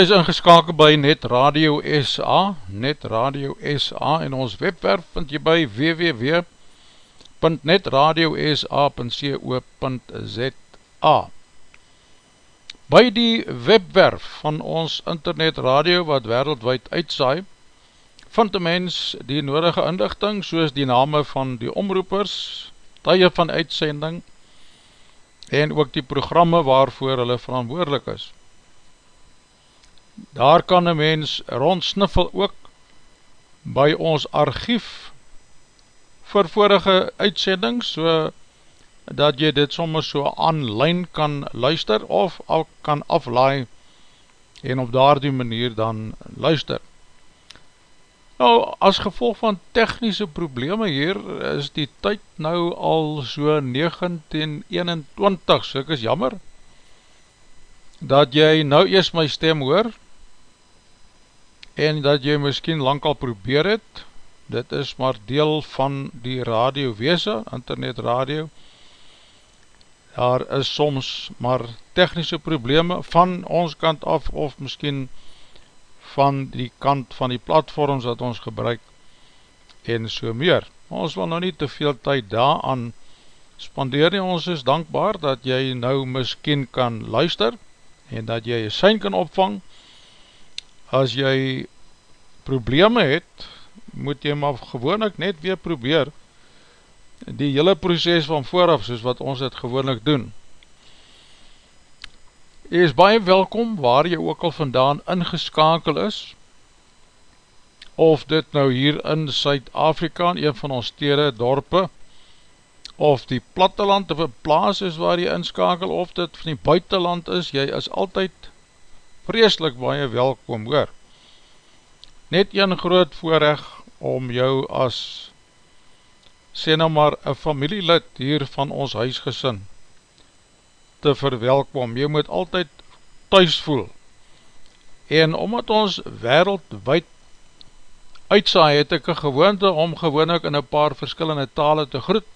is ingeskakel by Net Radio SA, Net Radio SA en ons webwerf vind jy by www.netradiosa.co.za By die webwerf van ons internet radio wat wereldwijd uitsaai, vind die mens die nodige inlichting soos die name van die omroepers, tye van uitsending en ook die programme waarvoor hulle verantwoordelik is. Daar kan een mens rondsniffel ook by ons archief vir vorige uitsending, so dat jy dit soms so online kan luister of al kan aflaai en op daar die manier dan luister. Nou, as gevolg van technische probleme hier, is die tyd nou al so 1921, so ek is jammer, dat jy nou eers my stem hoor, en dat jy miskien lang al probeer het, dit is maar deel van die radio weese, internet radio, daar is soms maar technische probleme van ons kant af, of miskien van die kant van die platforms dat ons gebruik, en so meer. Ons wil nou nie te veel tyd daaraan spandeer nie, ons is dankbaar dat jy nou miskien kan luister, en dat jy een sein kan opvang, as jy probleme het, moet jy maar gewoonlik net weer probeer, die hele proces van vooraf, soos wat ons het gewoonlik doen. Jy is baie welkom, waar jy ook al vandaan ingeskakel is, of dit nou hier in Suid-Afrika, een van ons stede, dorpe, of die platteland of een plaas is waar jy inskakel, of dit van die buitenland is, jy is altyd vreselik baie welkom hoor. Net een groot voorrecht om jou as, sê nou maar, een familielid hier van ons huisgesin te verwelkom. Jy moet altyd thuis voel. En omdat ons wereldwijd uitsaai, het ek een gewoonte om gewoon ek in een paar verskillende tale te groet.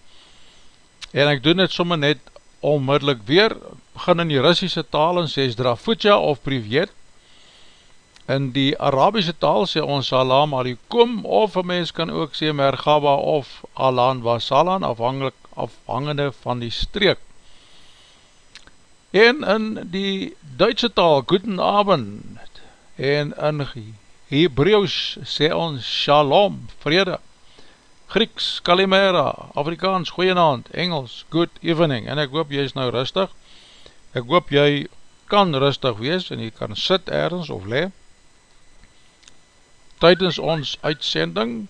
En ek doen het somme net onmiddellik weer, begin in die Russische taal en sê Zdrafutja of Privet. In die Arabische taal sê ons Salam Alikum of een mens kan ook sê Mergaba of Alan Wasalan afhangende, afhangende van die streek. En in die Duitse taal Guten Abend en in Hebreeuws sê ons Shalom, vrede. Grieks, Kalimera, Afrikaans, Goeienaand, Engels, Good Evening, en ek hoop jy is nou rustig, ek hoop jy kan rustig wees, en jy kan sit ergens of le, tydens ons uitsending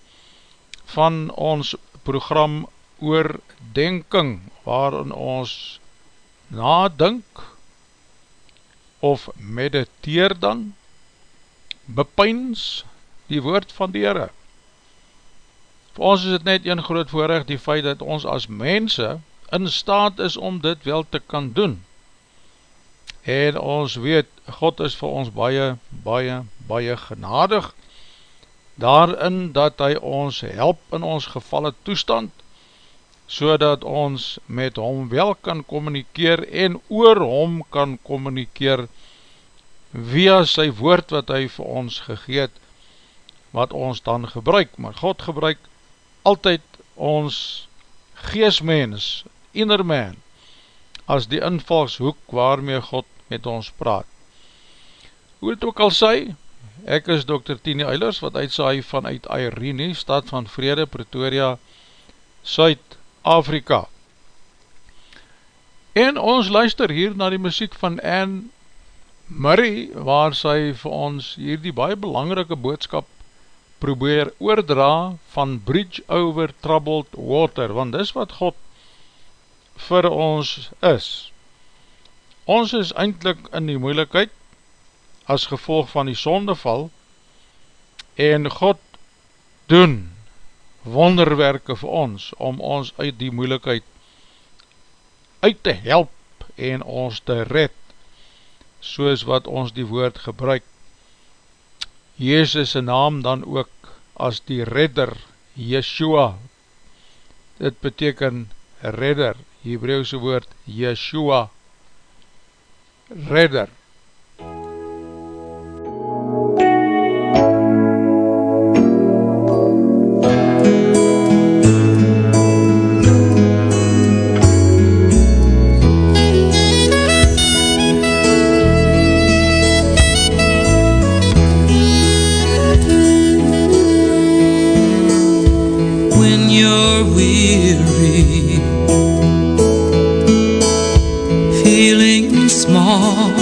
van ons program Oordenking, waarin ons nadink, of mediteer dan, bepyns die woord van die Heere, Vir ons is het net een groot voorrecht die feit dat ons as mense in staat is om dit wel te kan doen. En ons weet, God is vir ons baie, baie, baie genadig daarin dat hy ons help in ons gevalle toestand, so dat ons met hom wel kan communikeer en oor hom kan communikeer via sy woord wat hy vir ons gegeet, wat ons dan gebruik. Maar God gebruik altyd ons geestmens, inner man, as die invalshoek waarmee God met ons praat. Hoe het ook al sy, ek is Dr. Tini Eilers, wat uitsaai vanuit Irene, stad van Vrede, Pretoria, Suid-Afrika. En ons luister hier na die muziek van Anne Murray, waar sy vir ons hier die baie belangrike boodskap probeer oordra van Bridge over Troubled Water, want dis wat God vir ons is. Ons is eindelijk in die moeilikheid as gevolg van die sondeval en God doen wonderwerke vir ons om ons uit die moeilikheid uit te help en ons te red soos wat ons die woord gebruik. Jezus' naam dan ook as die redder Yeshua. Dit beteken redder Hebreeuwse woord Yeshua redder when amor.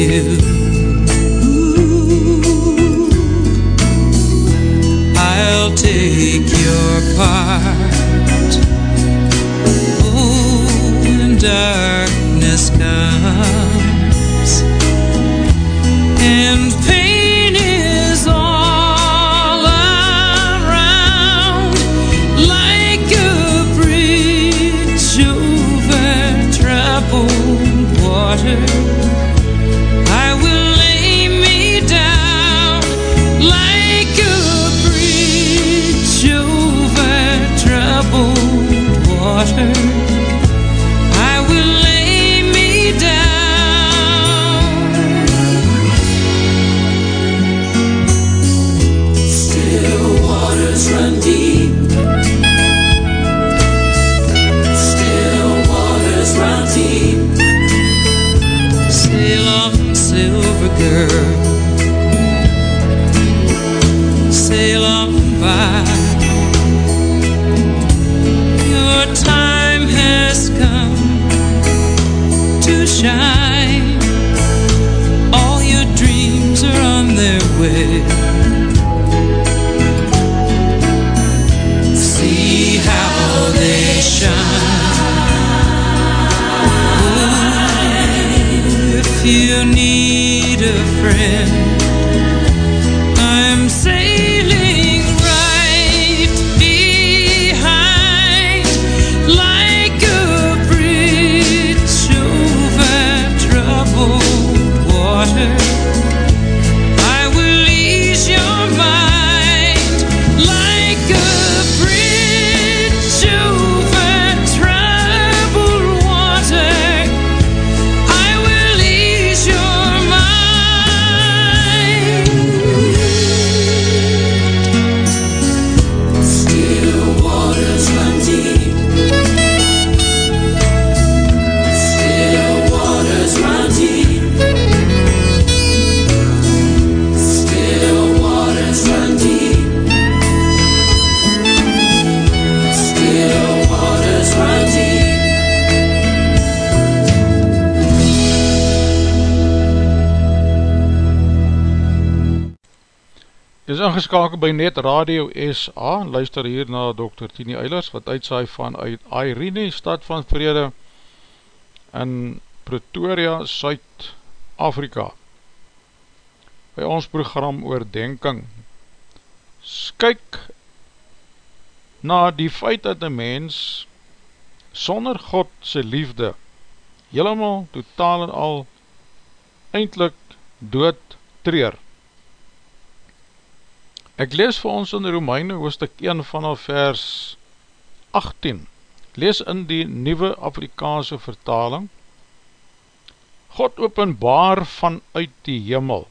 You. Ingeskakeld by Net Radio SA en luister hier na Dr. Tini Eilers wat uitsaai van uit Airene, stad van vrede in Pretoria, Suid-Afrika. By ons program oordenking. Kyk na die feit dat een mens sonder God sy liefde helemaal totaal en al eindelijk dood treer Ek lees vir ons in Romeine hoofdstuk 1 vanaf vers 18. Lees in die nieuwe Afrikaanse vertaling. God openbaar vanuit die hemel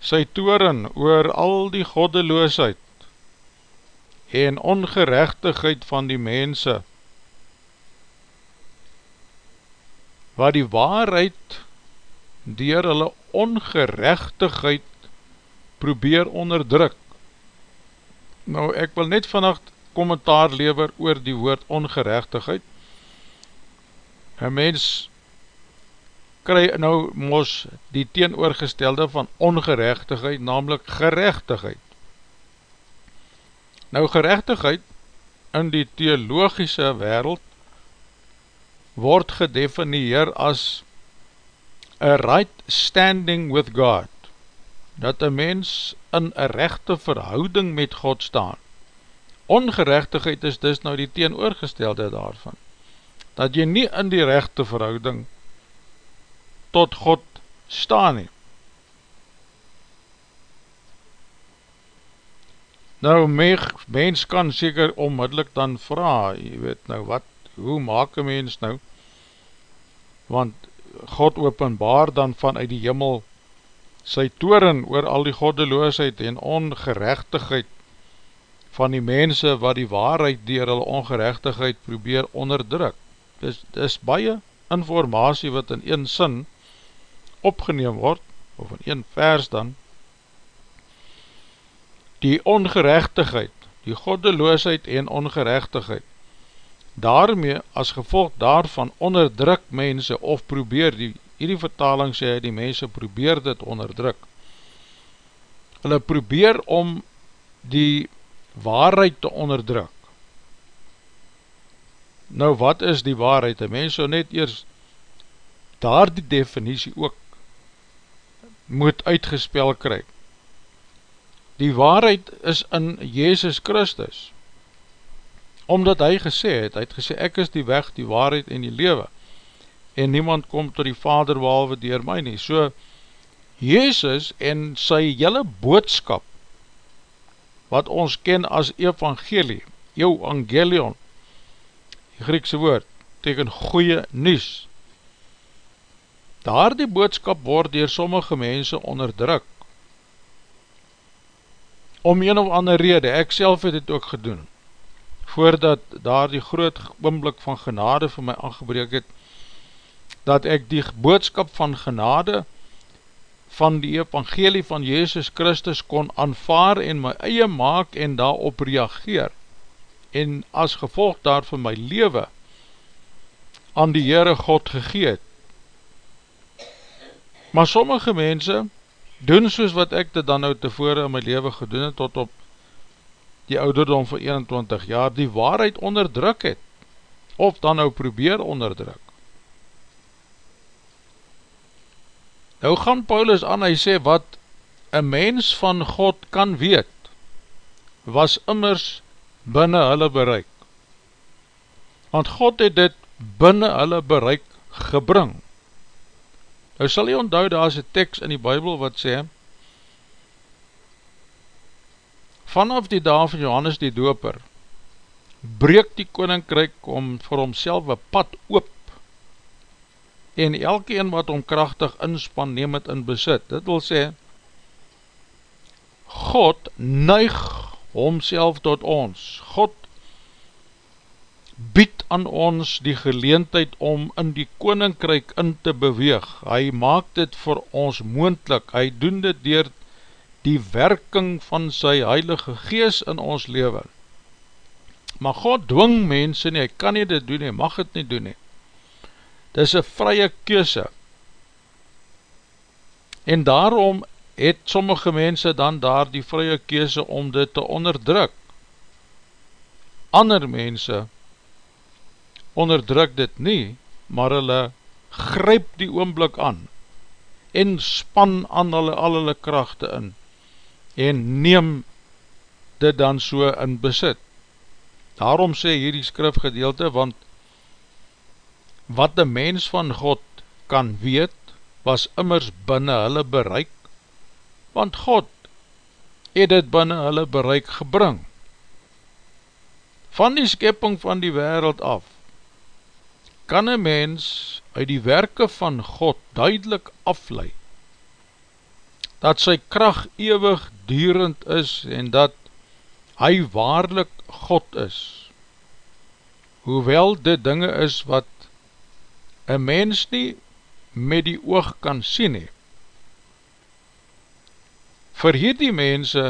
sy toren oor al die goddeloosheid en ongerechtigheid van die mense wat die waarheid dier hulle ongerechtigheid probeer onderdruk. Nou, ek wil net vannacht kommentaar lever oor die woord ongerechtigheid. Een mens kry nou mos die teenoorgestelde van ongerechtigheid, namelijk gerechtigheid. Nou, gerechtigheid in die theologische wereld word gedefinieer as a right standing with God dat een mens in een rechte verhouding met God staan. Ongerechtigheid is dus nou die teenoorgestelde daarvan. Dat jy nie in die rechte verhouding tot God staan nie. Nou, mens kan seker onmiddellik dan vraag, jy weet nou wat, hoe maak een mens nou? Want God openbaar dan vanuit die jimmel sy toren oor al die goddeloosheid en ongerechtigheid van die mense wat die waarheid dier hulle ongerechtigheid probeer onderdruk. Dis, dis baie informatie wat in een sin opgeneem word, of in een vers dan, die ongerechtigheid, die goddeloosheid en ongerechtigheid, daarmee as gevolg daarvan onderdruk mense of probeer die hierdie vertaling sê, die mense probeer dit onderdruk. Hulle probeer om die waarheid te onderdruk. Nou wat is die waarheid? Die mens so net eers daar die definitie ook moet uitgespel kry. Die waarheid is in Jezus Christus. Omdat hy gesê het, hy het gesê, ek is die weg, die waarheid en die lewe en niemand kom tot die vader behalwe dier my nie. So, Jezus en sy hele boodskap, wat ons ken as evangelie, jou angelion, die Griekse woord, teken goeie nies, daar die boodskap word dier sommige mense onderdruk, om een of ander rede, ek self het het ook gedoen, voordat daar die groot oomblik van genade vir my aangebreek het, dat ek die boodskap van genade van die evangelie van Jezus Christus kon aanvaar en my eie maak en daarop reageer en as gevolg daarvan my leven aan die Heere God gegeet. Maar sommige mense doen soos wat ek dit dan nou tevore in my leven gedoen het tot op die ouderdom van 21 jaar die waarheid onderdruk het of dan nou probeer onderdruk. Nou gaan Paulus aan, hy sê wat een mens van God kan weet, was immers binnen hulle bereik. Want God het dit binnen hulle bereik gebring. Nou sal jy onthou, daar is een tekst in die Bijbel wat sê, vanaf die dag van Johannes die doper, breek die koninkryk om vir homself een pad oop en elke een wat om krachtig inspan neem het in besit. Dit wil sê, God neig homself tot ons. God bied aan ons die geleentheid om in die koninkryk in te beweeg. Hy maak dit vir ons moendlik. Hy doen dit dier die werking van sy heilige gees in ons leven. Maar God dwing mense nie, hy kan nie dit doen nie, mag het nie doen nie. Dis een vrye keuse. En daarom het sommige mense dan daar die vrye kese om dit te onderdruk. Ander mense onderdruk dit nie, maar hulle gryp die oomblik aan en span aan hulle al hulle krachte in en neem dit dan so in besit. Daarom sê hierdie skrifgedeelte, want wat de mens van God kan weet, was immers binnen hulle bereik, want God het het binnen hulle bereik gebring. Van die skepping van die wereld af, kan een mens uit die werke van God duidelik afleid, dat sy kracht ewig durend is en dat hy waarlik God is, hoewel dit dinge is wat een mens nie met die oog kan sien he. Vir hierdie mense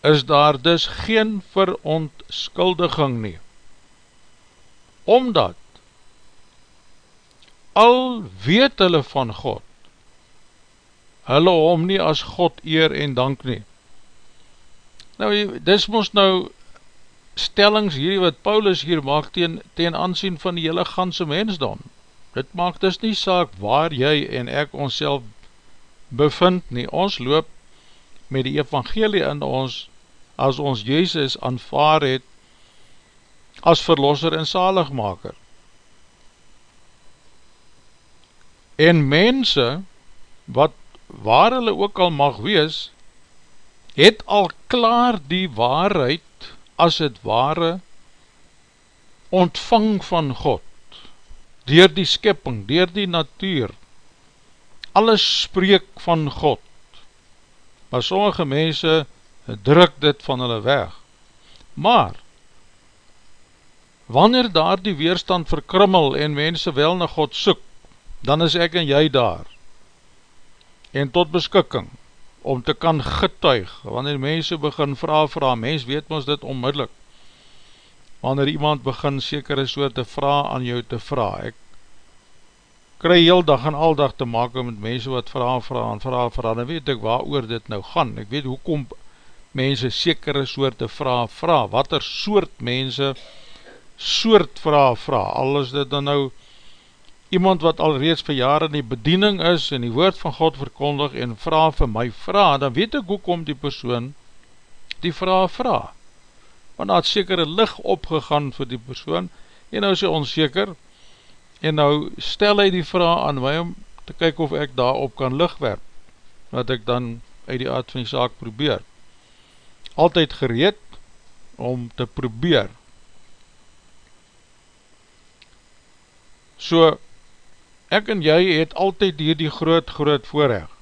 is daar dus geen verontskuldiging nie, omdat al weet hulle van God, hulle om nie as God eer en dank nie. Nou, dis moest nou stellings hier wat Paulus hier maak teen, teen aansien van die hele ganse mensdom. Dit maak dus nie saak waar jy en ek ons bevind nie. Ons loop met die evangelie in ons as ons Jezus aanvaar het as verlosser en zaligmaker. En mense, wat waar hulle ook al mag wees, het al klaar die waarheid as het ware ontvang van God, dier die skipping, dier die natuur, alles spreek van God, maar sommige mense druk dit van hulle weg, maar, wanneer daar die weerstand verkrimmel en mense wel na God soek, dan is ek en jy daar, en tot beskikking, om te kan getuig, wanneer mense begin vraag, vraag, mens weet ons dit onmiddellik, wanneer iemand begin sekere soorte vraag aan jou te vraag, ek kry heel dag en al dag te maken met mense wat vraag, vraag, en vraag, vraag, dan weet ek waar oor dit nou gaan, ek weet hoekom mense sekere soorte vraag, vraag, wat er soort mense soort vraag, vraag, al is dit dan nou iemand wat al reeds vir jare in die bediening is en die woord van God verkondig en vraag vir my vraag, dan weet ek hoekom die persoon die vraag vraag. Want daar het sekere licht opgegaan vir die persoon en nou is hy onzeker en nou stel hy die vraag aan my om te kyk of ek daarop kan licht werp, wat ek dan uit die aard van die zaak probeer. Altyd gereed om te probeer. So, ek en jy het altyd hier die groot groot voorrecht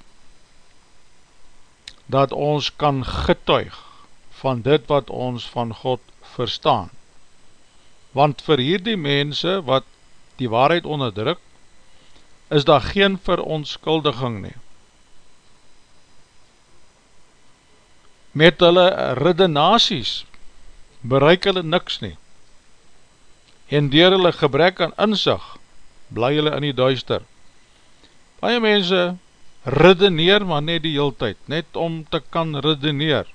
dat ons kan getuig van dit wat ons van God verstaan. Want vir hierdie mense wat die waarheid onderdruk is daar geen verontskuldiging nie. Met hulle redenaties bereik hulle niks nie. En dier hulle gebrek aan inzicht bly hulle in die duister. Baie mense redeneer maar net die heel tyd, net om te kan redeneer.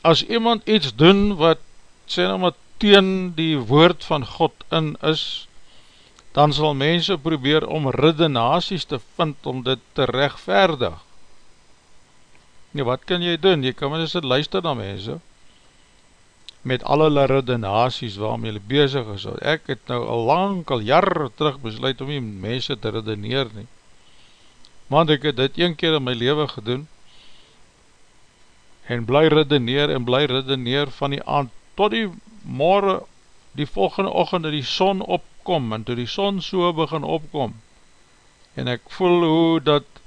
As iemand iets doen wat sê nou maar teen die woord van God in is, dan sal mense probeer om redenaties te vind om dit te rechtverdig. Nee, wat kan jy doen? Jy kan maar eens luister na mense, met alle redenaties waarmee hulle bezig is. Ek het nou al lang, al jare terug besluit om nie mense te redeneer nie. Want ek het dit een keer in my leven gedoen en bly redeneer en bly redeneer van die aand tot die morgen, die volgende ochend die son opkom en toe die son so begin opkom en ek voel hoe dat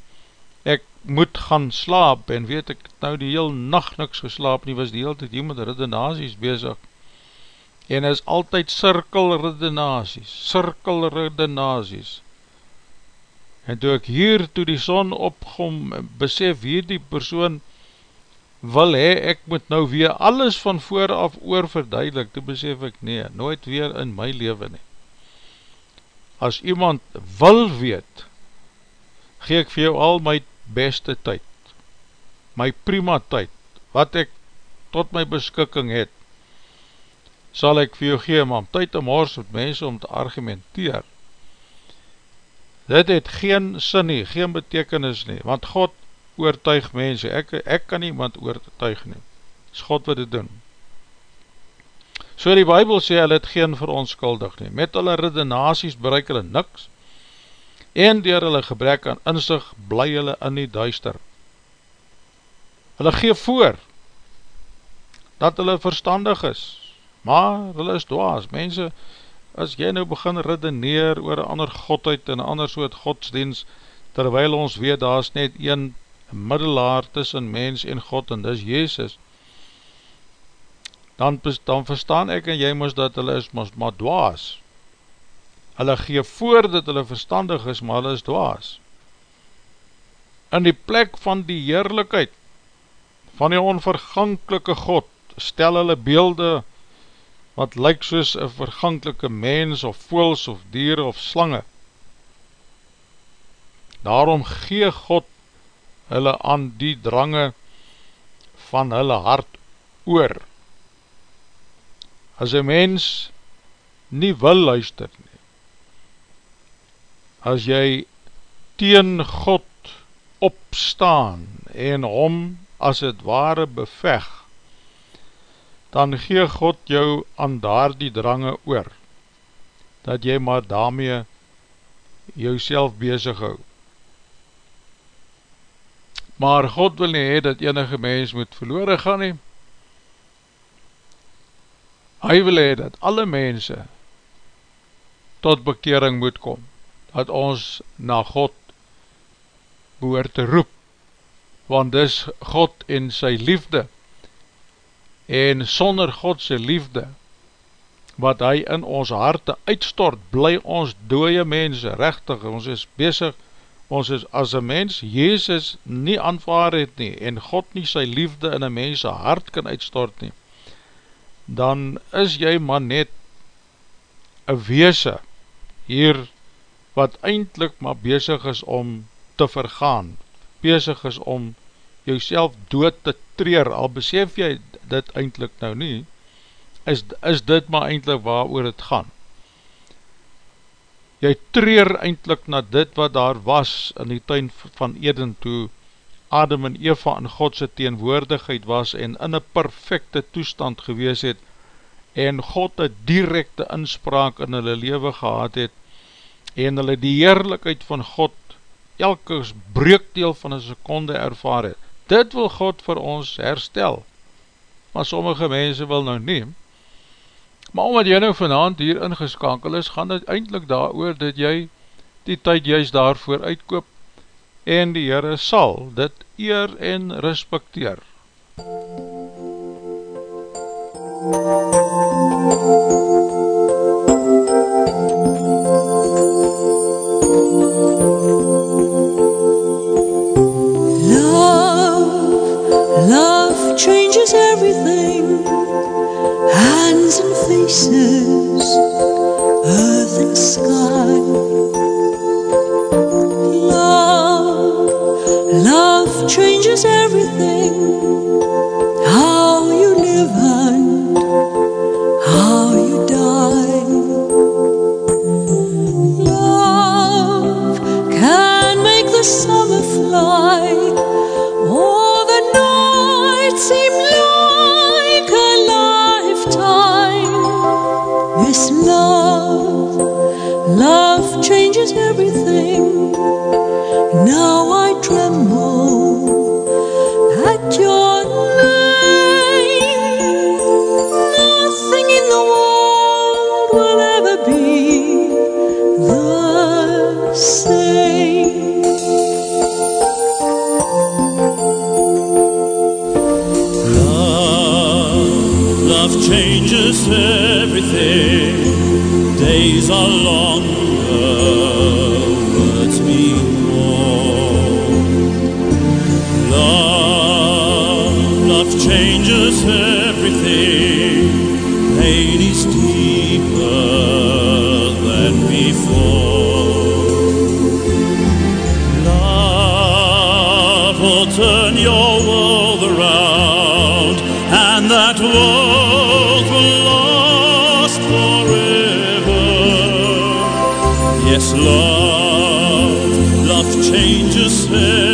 moet gaan slaap, en weet ek nou die heel nacht niks geslaap nie, was die hele tijd hier met redenaties bezig, en is altyd cirkel redenaties, cirkel redenaties, en toe ek hier, toe die son opkom, besef hier die persoon, wil he, ek moet nou weer alles van vooraf oor verduidelik, toe besef ek, nee, nooit weer in my leven nie. As iemand wil weet, gee ek vir jou al my beste tyd, my prima tyd, wat ek tot my beskikking het, sal ek vir jou gee, maar om tyd te mors met mense om te argumenteer, dit het geen sin nie, geen betekenis nie, want God oortuig mense, ek, ek kan niemand oortuig nie, is God wat dit doen. So die Bijbel sê, hy het geen veronskuldig nie, met hulle redenaties bereik hulle niks, en dier hulle gebrek aan inzicht, bly hulle in die duister. Hulle geef voor, dat hulle verstandig is, maar hulle is dwaas, mense, as jy nou begin redeneer oor een ander godheid en een ander soort godsdienst, terwyl ons weet, daar is net een middelaar tussen mens en God, en dis Jezus, dan, dan verstaan ek en jy moes dat hulle is maar dwaas. Hulle gee voor dat hulle verstandig is, maar hulle is dwaas. In die plek van die heerlijkheid van die onverganklike God, stel hulle beelde wat lyk soos een verganklike mens of voels of dier of slange. Daarom gee God hulle aan die drange van hulle hart oor. As een mens nie wil luister nie, as jy teen God opstaan en hom as het ware beveg, dan gee God jou aan daar die drange oor, dat jy maar daarmee jou self bezig hou. Maar God wil nie hee dat enige mens moet verloren gaan nie. Hy wil hee dat alle mense tot bekering moet kom, dat ons na God behoor te roep, want dis God en sy liefde, en sonder Godse liefde, wat hy in ons harte uitstort, bly ons dooie mense, rechtig, ons is bezig, ons is as een mens, Jezus nie aanvaar het nie, en God nie sy liefde in een mens hart kan uitstort nie, dan is jy maar net een weese hier, wat eindelijk maar bezig is om te vergaan, bezig is om jouself dood te treer, al besef jy dit eindelijk nou nie, is, is dit maar eindelijk waar oor het gaan. Jy treer eindelijk na dit wat daar was in die tuin van Eden toe Adam en Eva in Godse teenwoordigheid was en in een perfecte toestand gewees het en God een directe inspraak in hulle leven gehad het en hulle die heerlijkheid van God elke breekdeel van een seconde ervaar het. Dit wil God vir ons herstel maar sommige mense wil nou neem. Maar omdat jy nou vanavond hier ingeskankel is, gaan dit eindelijk daar oor dat jy die tyd juist daarvoor uitkoop en die Heere sal dit eer en respecteer. Love, Hands and faces, earth and sky. Love, love changes everything. will turn your world around, and that world will last forever. Yes, love, love changes. everything.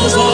Oh.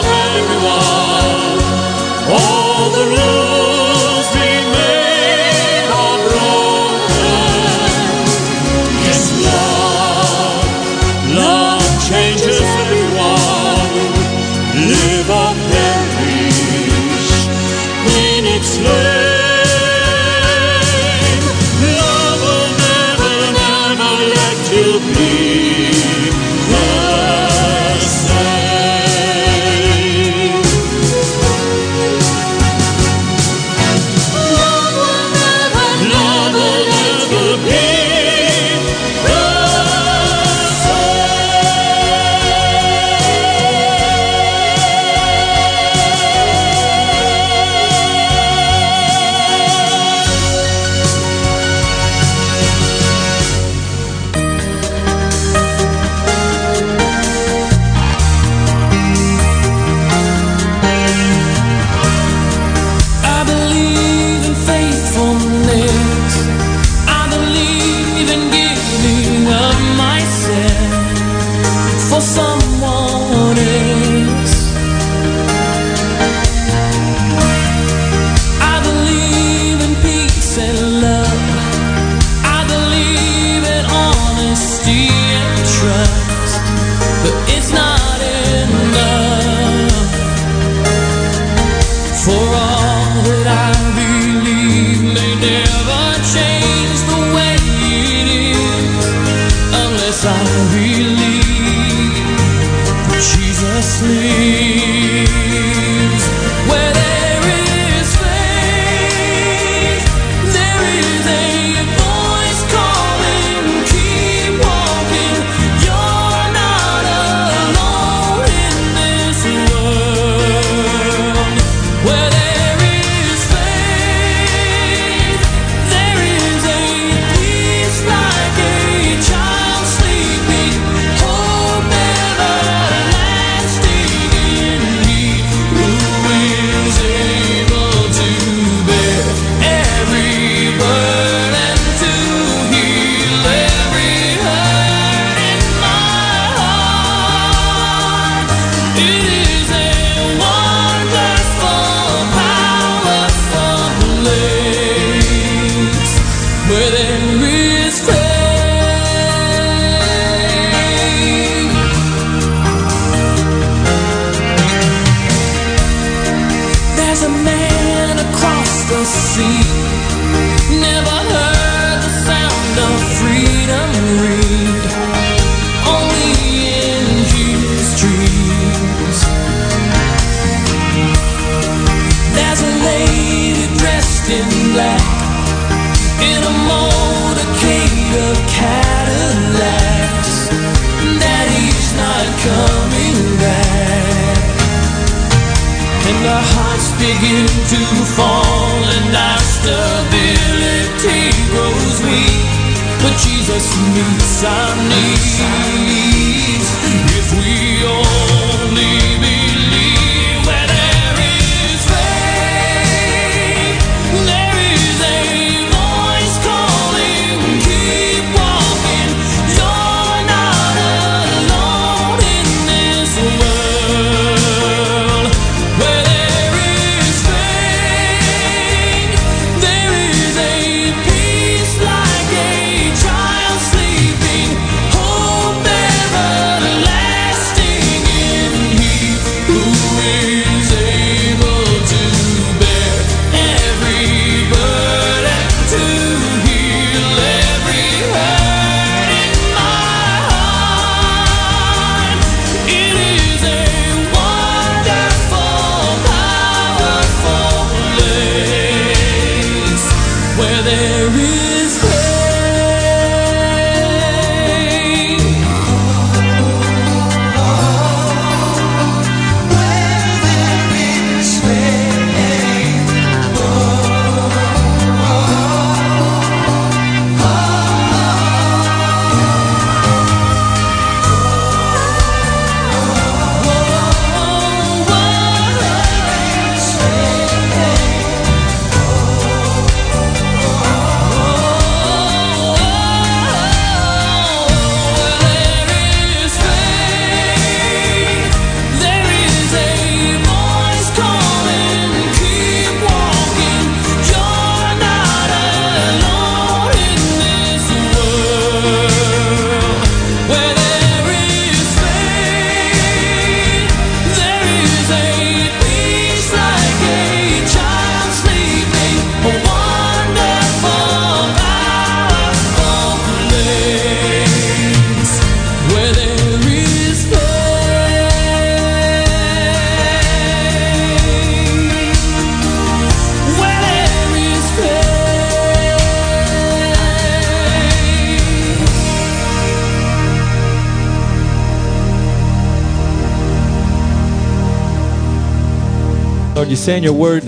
Say in your word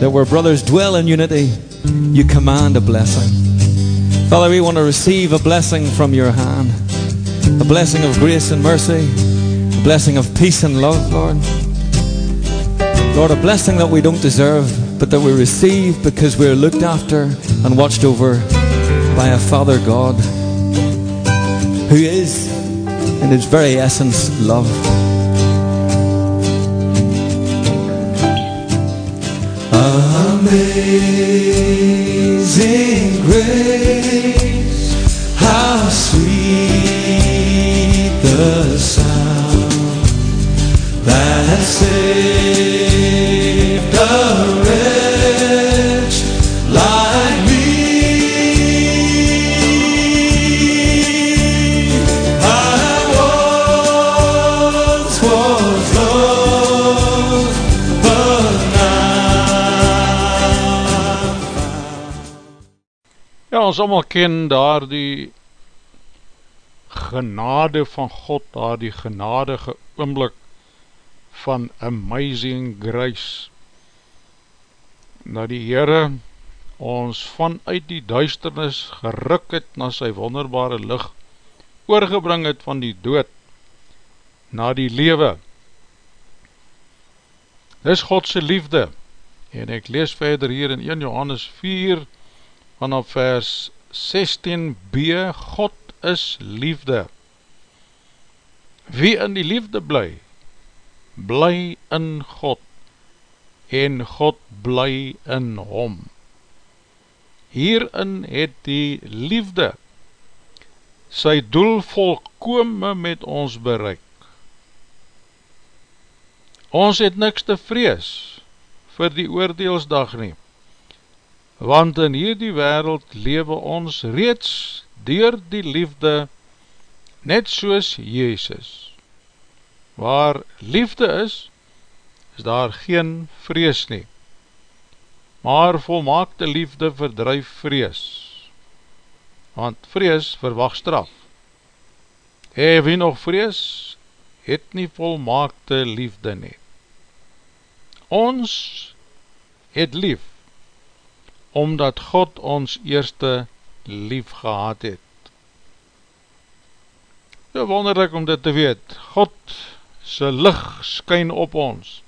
that where brothers dwell in unity, you command a blessing. Father, we want to receive a blessing from your hand, a blessing of grace and mercy, a blessing of peace and love, Lord. Lord, a blessing that we don't deserve, but that we receive because we're looked after and watched over by a Father God who is, in his very essence, love. Amazing grace, how sweet the sound that saved a wretch ons allemaal ken daar die genade van God, daar die genadige oomblik van amazing grace. Dat die Heere ons vanuit die duisternis geruk het na sy wonderbare licht, oorgebring het van die dood na die lewe. Dis Godse liefde, en ek lees verder hier in 1 Johannes 4, vanaf vers 16b, God is liefde. Wie in die liefde bly, bly in God, en God bly in hom. Hierin het die liefde sy doel volkome met ons bereik. Ons het niks te vrees vir die oordeelsdag nie, want in hierdie wereld lewe ons reeds dier die liefde net soos Jezus. Waar liefde is, is daar geen vrees nie, maar volmaakte liefde verdrijf vrees, want vrees verwacht straf. Hé, wie nog vrees, het nie volmaakte liefde nie. Ons het lief, omdat God ons eerste lief gehad het. So wonderlik om dit te weet, God sy licht skyn op ons,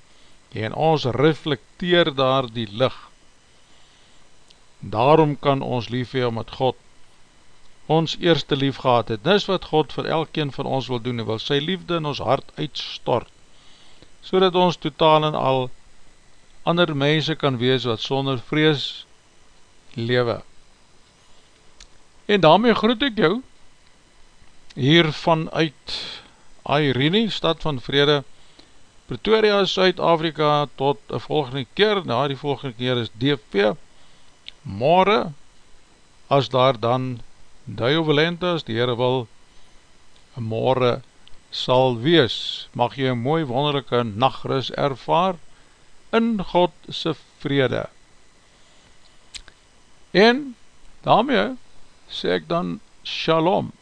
en ons reflecteer daar die licht. Daarom kan ons lief hee, omdat God ons eerste lief gehad het. Dis wat God vir elkeen van ons wil doen, en wil sy liefde in ons hart uitstort, so dat ons totaal en al ander mense kan wees wat sonder vrees lewe. En daarmee groet ek jou hier vanuit Airene, stad van vrede, Pretoria, Suid-Afrika, tot die volgende keer, na die volgende keer is DV, morgen, as daar dan die overlente is, die Heere wil, morgen sal wees, mag jy een mooi wonderlijke nachtris ervaar, in Godse vrede. En daarmee sê ek dan shalom.